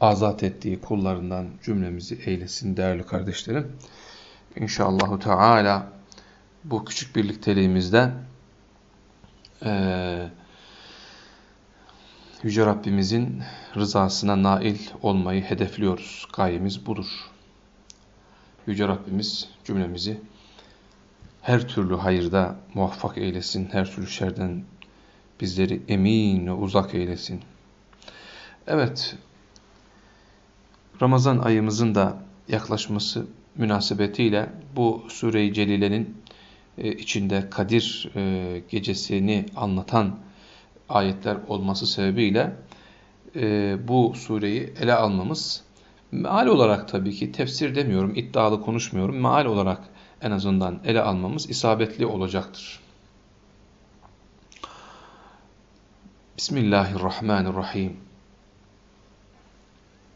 azat ettiği kullarından cümlemizi eylesin değerli kardeşlerim. İnşallahu Teala bu küçük birlikteliğimizde e, Yüce Rabbimizin rızasına nail olmayı hedefliyoruz. Gayemiz budur. Yüce Rabbimiz cümlemizi her türlü hayırda muvaffak eylesin, her türlü şerden bizleri emin ve uzak eylesin. Evet, Ramazan ayımızın da yaklaşması münasebetiyle bu Sure-i Celile'nin e, içinde Kadir e, gecesini anlatan ayetler olması sebebiyle e, bu sureyi ele almamız meal olarak tabii ki tefsir demiyorum, iddialı konuşmuyorum. Meal olarak en azından ele almamız isabetli olacaktır. Bismillahirrahmanirrahim.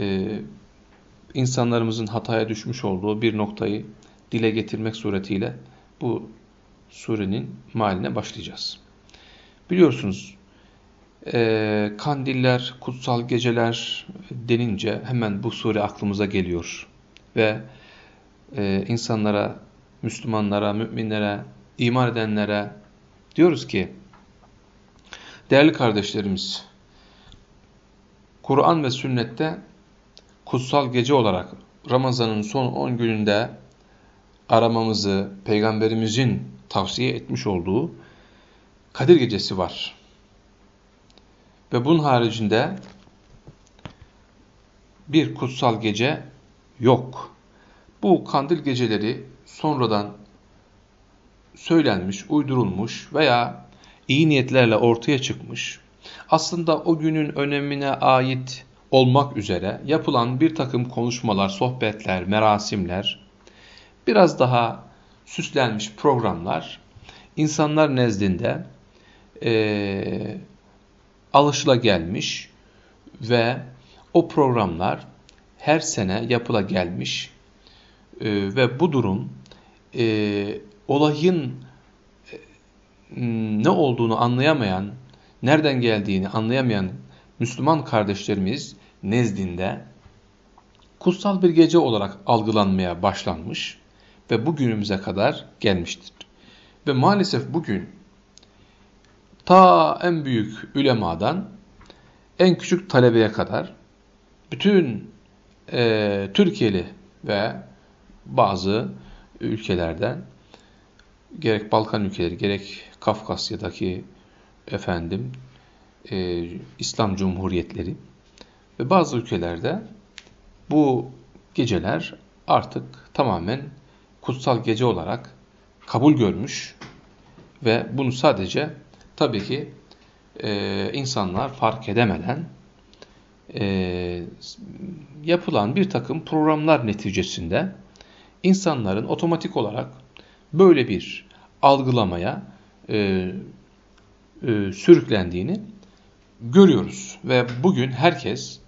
e, insanlarımızın hataya düşmüş olduğu bir noktayı dile getirmek suretiyle bu surenin maline başlayacağız. Biliyorsunuz e, kandiller, kutsal geceler denince hemen bu sure aklımıza geliyor. Ve e, insanlara Müslümanlara, müminlere, iman edenlere diyoruz ki değerli kardeşlerimiz Kur'an ve sünnette kutsal gece olarak Ramazan'ın son 10 gününde aramamızı peygamberimizin tavsiye etmiş olduğu Kadir gecesi var. Ve bunun haricinde bir kutsal gece yok. Bu kandil geceleri sonradan söylenmiş, uydurulmuş veya iyi niyetlerle ortaya çıkmış, aslında o günün önemine ait olmak üzere yapılan bir takım konuşmalar, sohbetler, merasimler, biraz daha süslenmiş programlar, insanlar nezdinde e, alışıla gelmiş ve o programlar her sene yapıla gelmiş e, ve bu durum e, olayın e, ne olduğunu anlayamayan, nereden geldiğini anlayamayan Müslüman kardeşlerimiz nezdinde kutsal bir gece olarak algılanmaya başlanmış ve bugünümüze kadar gelmiştir. Ve maalesef bugün ta en büyük ülemadan en küçük talebeye kadar bütün e, Türkiye'li ve bazı ülkelerden gerek Balkan ülkeleri gerek Kafkasya'daki efendim e, İslam Cumhuriyetleri ve bazı ülkelerde bu geceler artık tamamen kutsal gece olarak kabul görmüş ve bunu sadece tabii ki e, insanlar fark edemeden e, yapılan bir takım programlar neticesinde insanların otomatik olarak böyle bir algılamaya e, e, sürüklendiğini görüyoruz. Ve bugün herkes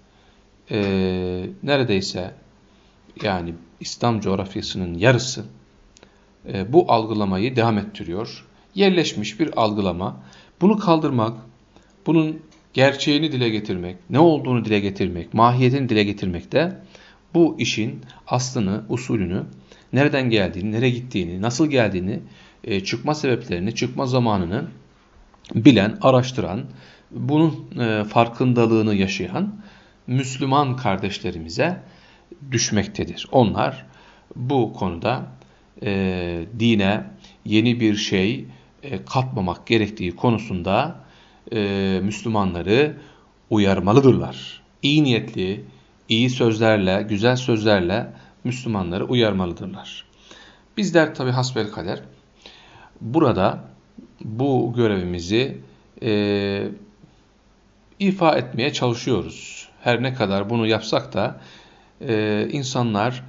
e, neredeyse yani İslam coğrafyasının yarısı e, bu algılamayı devam ettiriyor. Yerleşmiş bir algılama. Bunu kaldırmak, bunun gerçeğini dile getirmek, ne olduğunu dile getirmek, mahiyetini dile getirmek de bu işin aslını, usulünü nereden geldiğini, nereye gittiğini, nasıl geldiğini, e, çıkma sebeplerini, çıkma zamanını bilen, araştıran, bunun e, farkındalığını yaşayan Müslüman kardeşlerimize düşmektedir. Onlar bu konuda e, dine yeni bir şey e, katmamak gerektiği konusunda Müslümanları uyarmalıdırlar. İyi niyetli, iyi sözlerle, güzel sözlerle Müslümanları uyarmalıdırlar. Bizler tabi hasbelkader burada bu görevimizi e, ifa etmeye çalışıyoruz. her ne kadar bunu yapsak da e, insanlar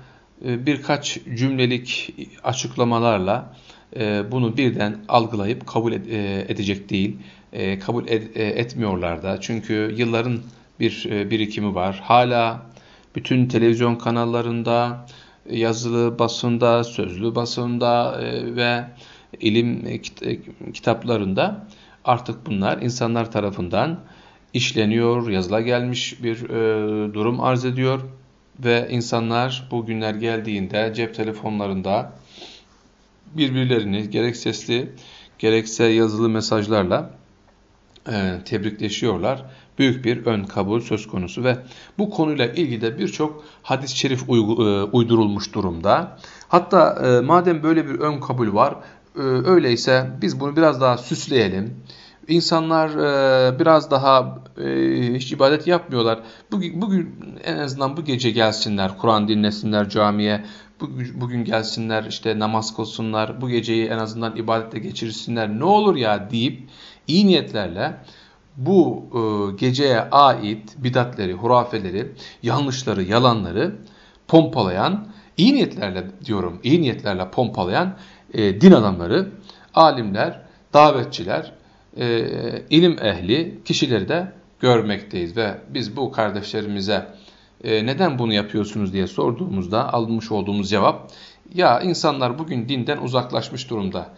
e, birkaç cümlelik açıklamalarla e, bunu birden algılayıp kabul ed e, edecek değil, e, kabul ed e, etmiyorlar da. Çünkü yılların bir e, birikimi var. Hala bütün televizyon kanallarında, yazılı basında, sözlü basında e, ve ilim e, kitaplarında artık bunlar insanlar tarafından işleniyor, yazıla gelmiş bir e, durum arz ediyor ve insanlar bu günler geldiğinde cep telefonlarında birbirlerini gerek sesli gerekse yazılı mesajlarla e, tebrikleşiyorlar. Büyük bir ön kabul söz konusu ve bu konuyla ilgili de birçok hadis-i şerif e, uydurulmuş durumda. Hatta e, madem böyle bir ön kabul var, e, öyleyse biz bunu biraz daha süsleyelim. İnsanlar e, biraz daha e, hiç ibadet yapmıyorlar. Bugün, bugün en azından bu gece gelsinler, Kur'an dinlesinler camiye. Bugün gelsinler işte namaz kılsınlar, bu geceyi en azından ibadette geçirsinler. Ne olur ya deyip iyi niyetlerle bu e, geceye ait bidatleri, hurafeleri, yanlışları, yalanları pompalayan, iyi niyetlerle diyorum, iyi niyetlerle pompalayan din adamları, alimler, davetçiler, e, ilim ehli kişileri de görmekteyiz. Ve biz bu kardeşlerimize e, neden bunu yapıyorsunuz diye sorduğumuzda almış olduğumuz cevap, ya insanlar bugün dinden uzaklaşmış durumda.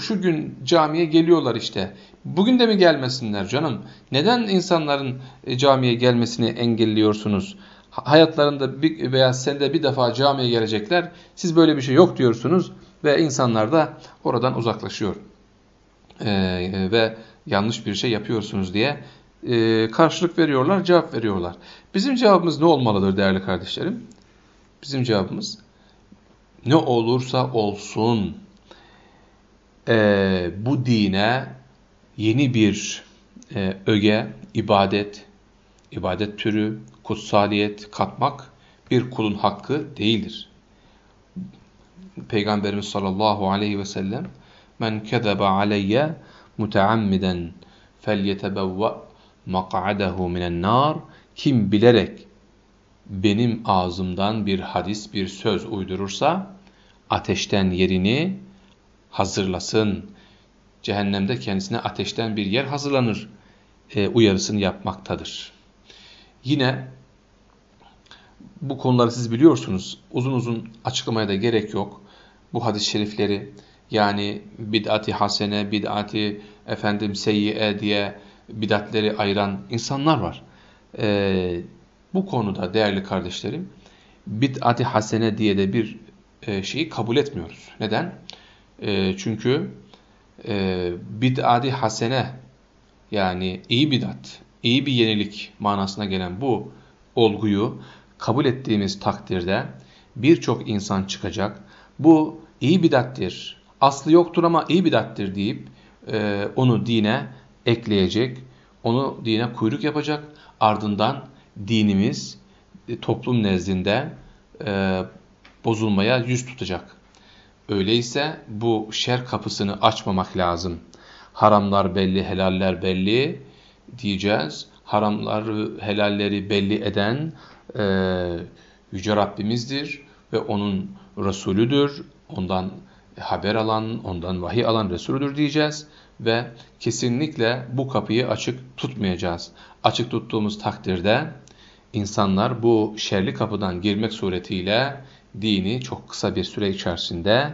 Şu gün camiye geliyorlar işte. Bugün de mi gelmesinler canım? Neden insanların e, camiye gelmesini engelliyorsunuz? Hayatlarında bir, veya sende bir defa camiye gelecekler. Siz böyle bir şey yok diyorsunuz ve insanlar da oradan uzaklaşıyor. Ee, ve yanlış bir şey yapıyorsunuz diye e, karşılık veriyorlar, cevap veriyorlar. Bizim cevabımız ne olmalıdır değerli kardeşlerim? Bizim cevabımız ne olursa olsun e, bu dine yeni bir e, öge, ibadet, ibadet türü, kutsaliyet katmak bir kulun hakkı değildir. Peygamberimiz sallallahu aleyhi ve sellem men kezebe aleyye muteammiden felyetebevve mak'adehu minen nar kim bilerek benim ağzımdan bir hadis, bir söz uydurursa ateşten yerini hazırlasın. Cehennemde kendisine ateşten bir yer hazırlanır e, uyarısını yapmaktadır. Yine bu konuları siz biliyorsunuz. Uzun uzun açıklamaya da gerek yok. Bu hadis-i şerifleri yani bid'ati hasene, bid'ati efendim seyyiye diye bidatleri ayıran insanlar var. Ee, bu konuda değerli kardeşlerim bid'ati hasene diye de bir e, şeyi kabul etmiyoruz. Neden? E, çünkü e, bid'ati hasene yani iyi bidat, iyi bir yenilik manasına gelen bu olguyu kabul ettiğimiz takdirde birçok insan çıkacak. Bu iyi bidattir, aslı yoktur ama iyi bidattir deyip e, onu dine ekleyecek, onu dine kuyruk yapacak. Ardından dinimiz e, toplum nezdinde e, bozulmaya yüz tutacak. Öyleyse bu şer kapısını açmamak lazım. Haramlar belli, helaller belli diyeceğiz. Haramlar, helalleri belli eden e, Yüce Rabbimizdir ve O'nun Resulüdür. Ondan haber alan, ondan vahiy alan Resulüdür diyeceğiz ve kesinlikle bu kapıyı açık tutmayacağız. Açık tuttuğumuz takdirde insanlar bu şerli kapıdan girmek suretiyle dini çok kısa bir süre içerisinde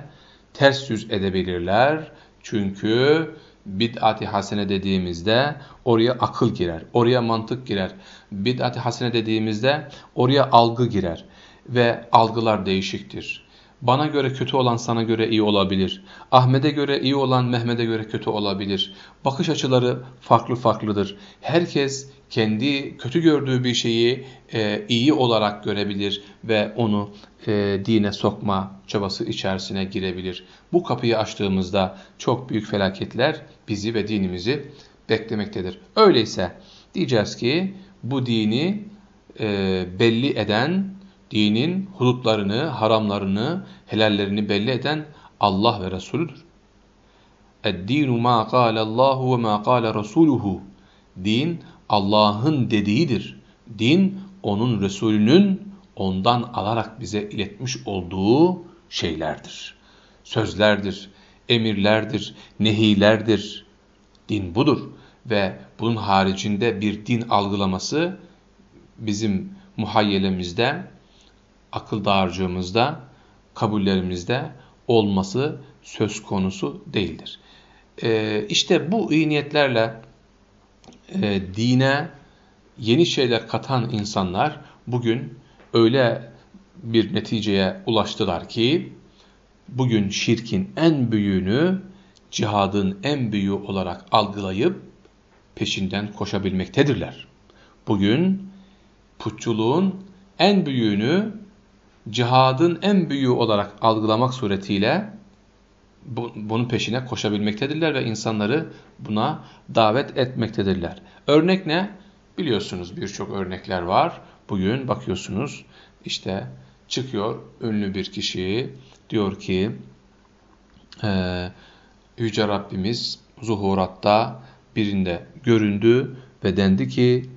ters yüz edebilirler. Çünkü bid'at-i hasene dediğimizde oraya akıl girer, oraya mantık girer. Bid'at-i hasene dediğimizde oraya algı girer ve algılar değişiktir. Bana göre kötü olan sana göre iyi olabilir. Ahmet'e göre iyi olan Mehmet'e göre kötü olabilir. Bakış açıları farklı farklıdır. Herkes kendi kötü gördüğü bir şeyi e, iyi olarak görebilir ve onu e, dine sokma çabası içerisine girebilir. Bu kapıyı açtığımızda çok büyük felaketler bizi ve dinimizi beklemektedir. Öyleyse diyeceğiz ki bu dini e, belli eden dinin hudutlarını, haramlarını, helallerini belli eden Allah ve Resulüdür. Eddinu ma Allahu ve ma kâle rasuluhu. Din Allah'ın dediğidir. Din onun Resulünün ondan alarak bize iletmiş olduğu şeylerdir. Sözlerdir, emirlerdir, nehilerdir. Din budur ve bunun haricinde bir din algılaması bizim muhayyelemizde akıl dağarcığımızda, kabullerimizde olması söz konusu değildir. Ee, işte bu iyi niyetlerle e, dine yeni şeyler katan insanlar bugün öyle bir neticeye ulaştılar ki bugün şirkin en büyüğünü cihadın en büyüğü olarak algılayıp peşinden koşabilmektedirler. Bugün putçuluğun en büyüğünü cihadın en büyüğü olarak algılamak suretiyle bunun peşine koşabilmektedirler ve insanları buna davet etmektedirler. Örnek ne? Biliyorsunuz birçok örnekler var. Bugün bakıyorsunuz işte çıkıyor ünlü bir kişi diyor ki e, Yüce Rabbimiz zuhuratta birinde göründü ve dendi ki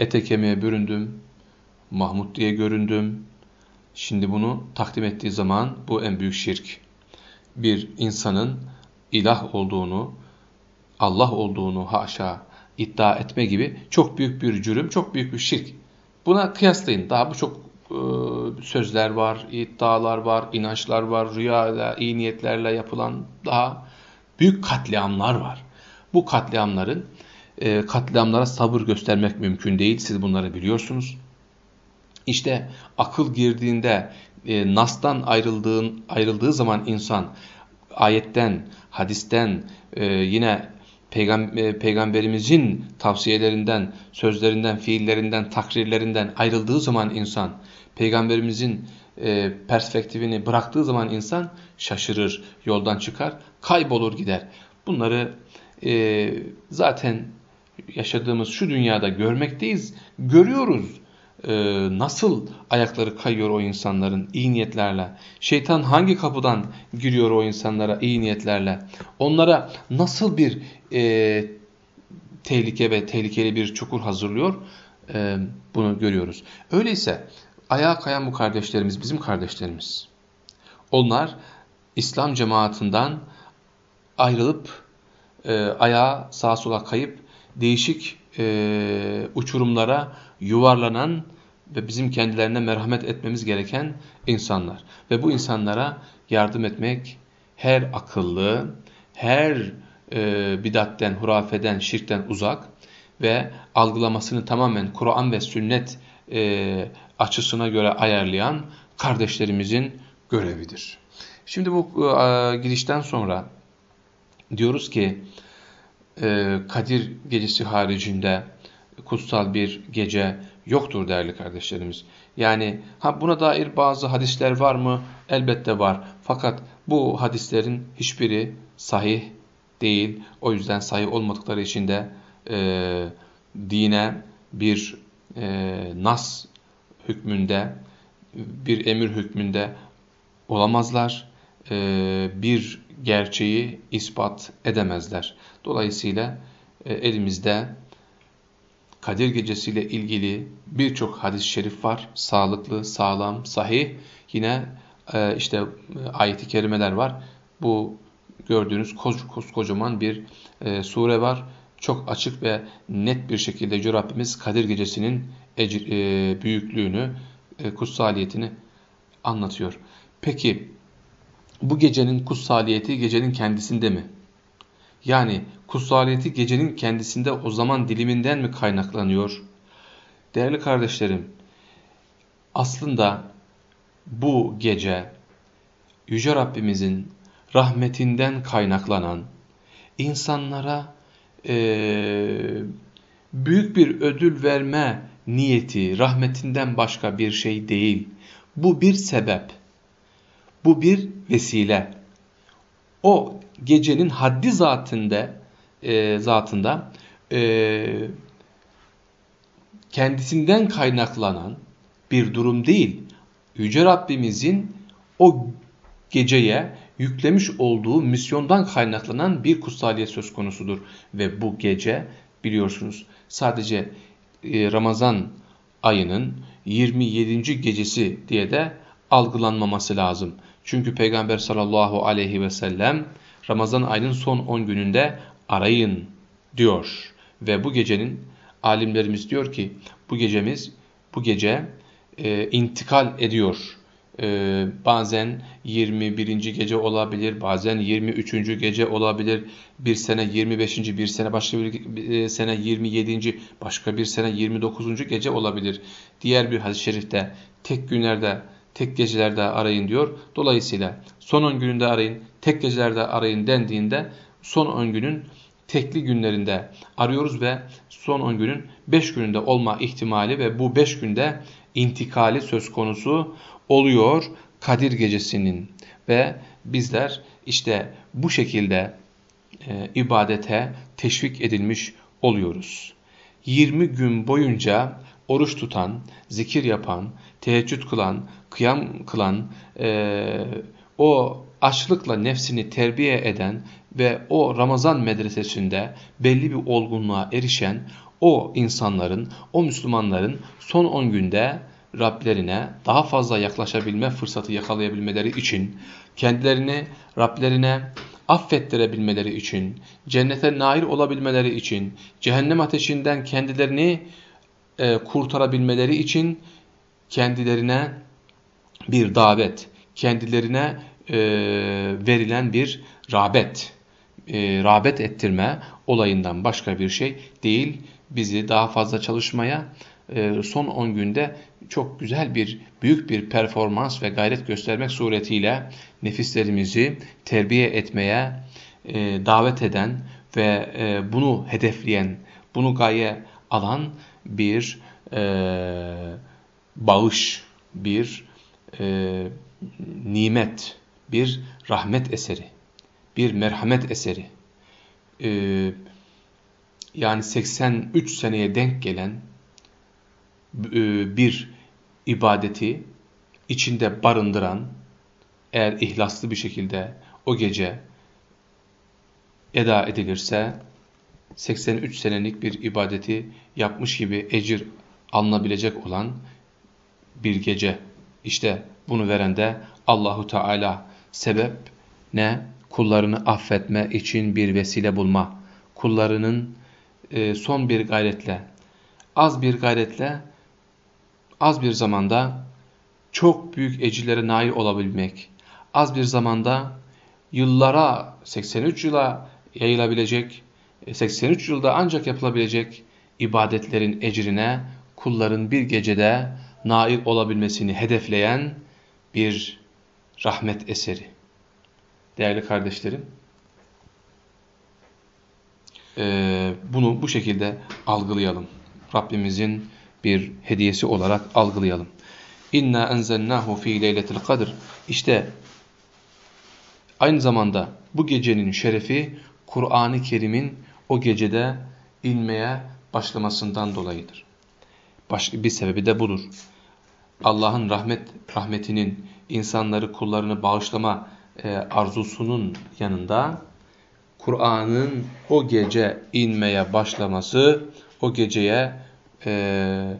ete kemiğe büründüm, Mahmud diye göründüm. Şimdi bunu takdim ettiği zaman bu en büyük şirk. Bir insanın ilah olduğunu, Allah olduğunu haşa iddia etme gibi çok büyük bir cürüm, çok büyük bir şirk. Buna kıyaslayın. Daha bu çok e, sözler var, iddialar var, inançlar var, rüyayla, iyi niyetlerle yapılan daha büyük katliamlar var. Bu katliamların e, katliamlara sabır göstermek mümkün değil. Siz bunları biliyorsunuz. İşte akıl girdiğinde e, Nas'tan ayrıldığın, ayrıldığı zaman insan ayetten, hadisten, e, yine e, peygamberimizin tavsiyelerinden, sözlerinden, fiillerinden, takrirlerinden ayrıldığı zaman insan, peygamberimizin e, perspektifini bıraktığı zaman insan şaşırır, yoldan çıkar, kaybolur gider. Bunları e, zaten yaşadığımız şu dünyada görmekteyiz, görüyoruz. E, nasıl ayakları kayıyor o insanların iyi niyetlerle? Şeytan hangi kapıdan giriyor o insanlara iyi niyetlerle? Onlara nasıl bir e, tehlike ve tehlikeli bir çukur hazırlıyor? E, bunu görüyoruz. Öyleyse ayağa kayan bu kardeşlerimiz bizim kardeşlerimiz. Onlar İslam cemaatinden ayrılıp e, ayağa sağa sola kayıp değişik e, uçurumlara yuvarlanan ve bizim kendilerine merhamet etmemiz gereken insanlar. Ve bu insanlara yardım etmek her akıllı, her e, bidatten, hurafeden, şirkten uzak ve algılamasını tamamen Kur'an ve sünnet e, açısına göre ayarlayan kardeşlerimizin görevidir. Şimdi bu e, girişten sonra diyoruz ki e, Kadir gecesi haricinde kutsal bir gece yoktur değerli kardeşlerimiz. Yani ha buna dair bazı hadisler var mı? Elbette var. Fakat bu hadislerin hiçbiri sahih değil. O yüzden sahih olmadıkları için de e, dine bir e, nas hükmünde, bir emir hükmünde olamazlar. E, bir gerçeği ispat edemezler. Dolayısıyla e, elimizde Kadir Gecesi ile ilgili birçok hadis-i şerif var. Sağlıklı, sağlam, sahih. Yine e, işte e, ayet-i kerimeler var. Bu gördüğünüz koskocaman bir e, sure var. Çok açık ve net bir şekilde Yüce Rabbimiz Kadir Gecesi'nin e, büyüklüğünü, e, kutsaliyetini anlatıyor. Peki bu gecenin kutsaliyeti gecenin kendisinde mi? Yani kutsaliyeti gecenin kendisinde o zaman diliminden mi kaynaklanıyor? Değerli kardeşlerim, aslında bu gece Yüce Rabbimizin rahmetinden kaynaklanan insanlara e, büyük bir ödül verme niyeti rahmetinden başka bir şey değil. Bu bir sebep. Bu bir vesile. O gecenin haddi zatında, e, zatında e, kendisinden kaynaklanan bir durum değil. Yüce Rabbimizin o geceye yüklemiş olduğu misyondan kaynaklanan bir kutsaliyet söz konusudur. Ve bu gece biliyorsunuz sadece e, Ramazan ayının 27. gecesi diye de algılanmaması lazım. Çünkü Peygamber sallallahu aleyhi ve sellem Ramazan ayının son 10 gününde arayın diyor. Ve bu gecenin alimlerimiz diyor ki bu gecemiz bu gece e, intikal ediyor. E, bazen 21. gece olabilir, bazen 23. gece olabilir. Bir sene 25. bir sene başka bir e, sene 27. başka bir sene 29. gece olabilir. Diğer bir hadis-i şerifte tek günlerde tek gecelerde arayın diyor. Dolayısıyla son 10 gününde arayın, tek gecelerde arayın dendiğinde son 10 günün tekli günlerinde arıyoruz ve son 10 günün 5 gününde olma ihtimali ve bu 5 günde intikali söz konusu oluyor Kadir gecesinin ve bizler işte bu şekilde e, ibadete teşvik edilmiş oluyoruz. 20 gün boyunca oruç tutan, zikir yapan, teheccüd kılan, kıyam kılan, e, o açlıkla nefsini terbiye eden ve o Ramazan medresesinde belli bir olgunluğa erişen o insanların, o Müslümanların son 10 günde Rablerine daha fazla yaklaşabilme fırsatı yakalayabilmeleri için, kendilerini Rablerine affettirebilmeleri için, cennete nail olabilmeleri için, cehennem ateşinden kendilerini e, kurtarabilmeleri için kendilerine bir davet, kendilerine e, verilen bir rağbet, e, rağbet ettirme olayından başka bir şey değil. Bizi daha fazla çalışmaya, e, son 10 günde çok güzel bir, büyük bir performans ve gayret göstermek suretiyle nefislerimizi terbiye etmeye e, davet eden ve e, bunu hedefleyen, bunu gaye alan bir e, bağış, bir e, nimet, bir rahmet eseri, bir merhamet eseri. E, yani 83 seneye denk gelen e, bir ibadeti içinde barındıran, eğer ihlaslı bir şekilde o gece eda edilirse 83 senelik bir ibadeti yapmış gibi ecir alınabilecek olan bir gece. İşte bunu veren de Allahu Teala sebep ne? Kullarını affetme için bir vesile bulma. Kullarının e, son bir gayretle, az bir gayretle, az bir zamanda çok büyük ecirlere nail olabilmek. Az bir zamanda yıllara, 83 yıla yayılabilecek, 83 yılda ancak yapılabilecek ibadetlerin ecrine kulların bir gecede nail olabilmesini hedefleyen bir rahmet eseri. Değerli kardeşlerim, e, bunu bu şekilde algılayalım. Rabbimizin bir hediyesi olarak algılayalım. İnna enzelnahu fi leyletil kadr. İşte aynı zamanda bu gecenin şerefi Kur'an-ı Kerim'in o gecede inmeye başlamasından dolayıdır. Başka bir sebebi de budur. Allah'ın rahmet rahmetinin insanları kullarını bağışlama e, arzusunun yanında Kur'an'ın o gece inmeye başlaması o geceye e,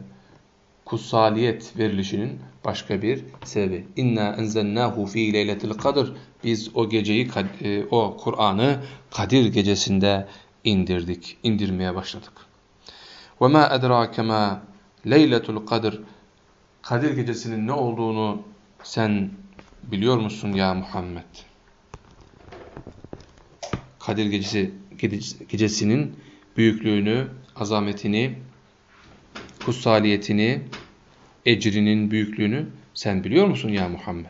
kutsaliyet verilişinin başka bir sebebi. İnna enzelnahu fi leyletil kadr. Biz o geceyi e, o Kur'an'ı Kadir gecesinde indirdik, indirmeye başladık. Ve ma edrake ma leyletul kadr. Kadir gecesinin ne olduğunu sen biliyor musun ya Muhammed? Kadir gecesi gecesinin büyüklüğünü, azametini, kutsaliyetini, ecrinin büyüklüğünü sen biliyor musun ya Muhammed?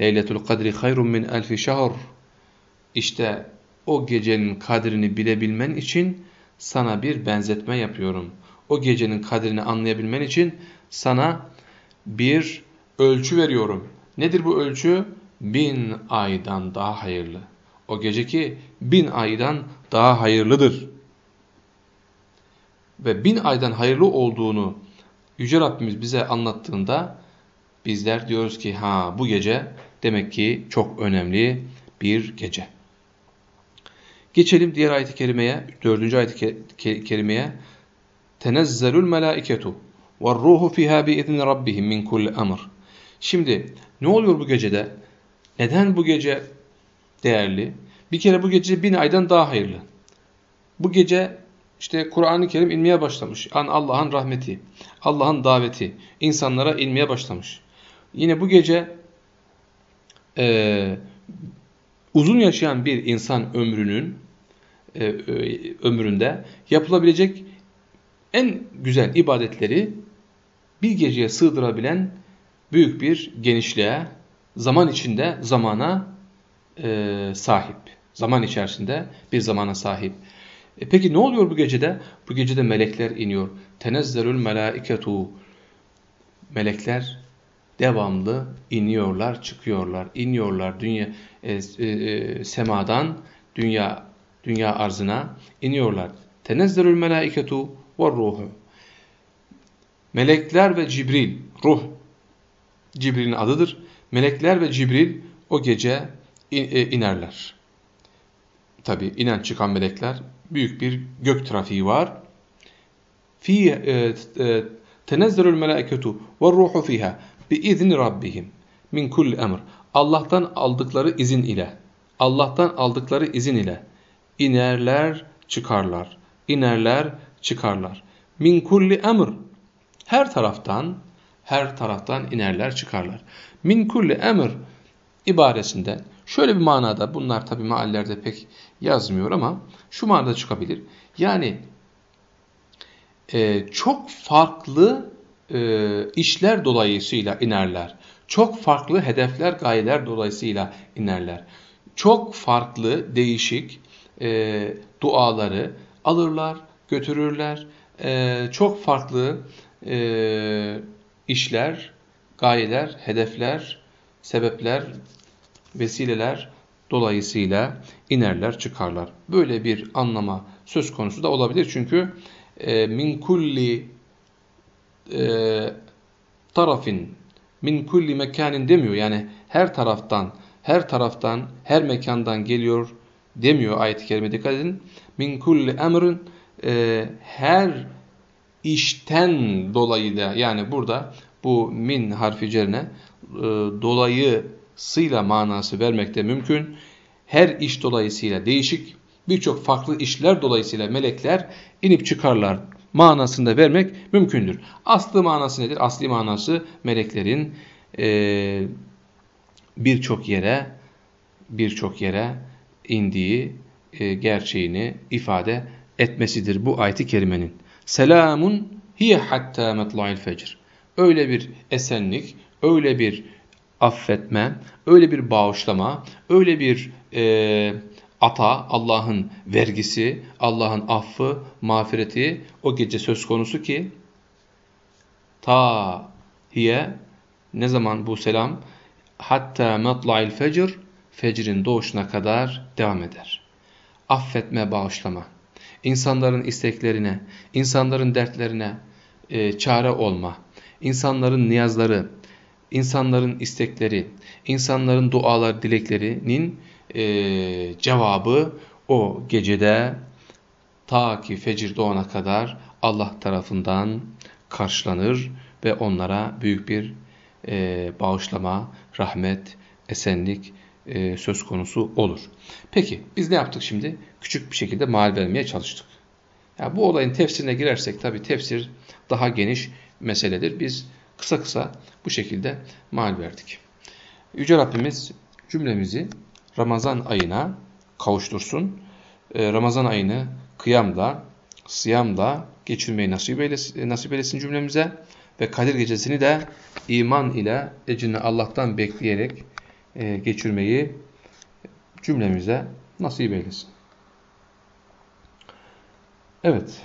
Leyletul kadri hayrun min elfi şahr. İşte o gecenin kadrini bilebilmen için sana bir benzetme yapıyorum. O gecenin kadrini anlayabilmen için sana bir ölçü veriyorum. Nedir bu ölçü? Bin aydan daha hayırlı. O geceki bin aydan daha hayırlıdır. Ve bin aydan hayırlı olduğunu Yüce Rabbimiz bize anlattığında bizler diyoruz ki ha bu gece demek ki çok önemli bir gece. Geçelim diğer ayet-i kerimeye, dördüncü ayet-i kerimeye. tenezzelul melaiketu ve ruhu fiha bi izni rabbihim min kulli emr. Şimdi ne oluyor bu gecede? Neden bu gece değerli? Bir kere bu gece bin aydan daha hayırlı. Bu gece işte Kur'an-ı Kerim inmeye başlamış. An Allah'ın rahmeti, Allah'ın daveti insanlara inmeye başlamış. Yine bu gece e, uzun yaşayan bir insan ömrünün e, e, ömründe yapılabilecek en güzel ibadetleri bir geceye sığdırabilen büyük bir genişliğe, zaman içinde zamana e, sahip. Zaman içerisinde bir zamana sahip. E peki ne oluyor bu gecede? Bu gecede melekler iniyor. Tenezzelül melaiketu. Melekler devamlı iniyorlar, çıkıyorlar, iniyorlar dünya e, e, e, semadan dünya dünya arzına iniyorlar. Tenezzelül melaiketu ve ruhu. Melekler ve Cibril, ruh Cibril'in adıdır. Melekler ve Cibril o gece e, inerler. Tabi inen çıkan melekler büyük bir gök trafiği var. Fi e, e, tenezzelül melaiketu ve ruhu fiha bi izni rabbihim min kulli emr. Allah'tan aldıkları izin ile Allah'tan aldıkları izin ile inerler, çıkarlar. İnerler, çıkarlar. Min kulli emr. Her taraftan her taraftan inerler, çıkarlar. Min kulli emr ibaresinde şöyle bir manada bunlar tabi meallerde pek yazmıyor ama şu manada çıkabilir. Yani e, çok farklı e, işler dolayısıyla inerler. Çok farklı hedefler, gayeler dolayısıyla inerler. Çok farklı, değişik e, duaları alırlar, götürürler. E, çok farklı e, işler, gayeler, hedefler, sebepler, vesileler dolayısıyla inerler, çıkarlar. Böyle bir anlama söz konusu da olabilir. Çünkü e, min kulli e, tarafin min kulli mekanin demiyor. Yani her taraftan, her taraftan, her mekandan geliyor demiyor ayet-i kerime dikkat edin. Min kulli emrin e, her işten dolayı da yani burada bu min harfi cerine e, dolayısıyla manası vermekte mümkün. Her iş dolayısıyla değişik birçok farklı işler dolayısıyla melekler inip çıkarlar manasında vermek mümkündür. Aslı manası nedir? Asli manası meleklerin e, birçok yere birçok yere indiği e, gerçeğini ifade etmesidir bu ayet-i kerimenin. Selamun hiye hatta metla'il fecr. Öyle bir esenlik, öyle bir affetme, öyle bir bağışlama, öyle bir e, ata, Allah'ın vergisi, Allah'ın affı, mağfireti o gece söz konusu ki ta hiye ne zaman bu selam hatta matla'il fecr fecrin doğuşuna kadar devam eder. Affetme, bağışlama. İnsanların isteklerine, insanların dertlerine e, çare olma. İnsanların niyazları, insanların istekleri, insanların dualar, dileklerinin e, cevabı o gecede ta ki fecir doğana kadar Allah tarafından karşılanır ve onlara büyük bir e, bağışlama, rahmet, esenlik e, söz konusu olur. Peki biz ne yaptık şimdi? Küçük bir şekilde mal vermeye çalıştık. Yani bu olayın tefsirine girersek tabi tefsir daha geniş meseledir. Biz kısa kısa bu şekilde mal verdik. Yüce Rabbimiz cümlemizi Ramazan ayına kavuştursun. Ee, Ramazan ayını kıyamla, sıyamla geçirmeyi nasip eylesin, nasip eylesin cümlemize. Ve Kadir gecesini de iman ile ecrini Allah'tan bekleyerek e, geçirmeyi cümlemize nasip eylesin. Evet.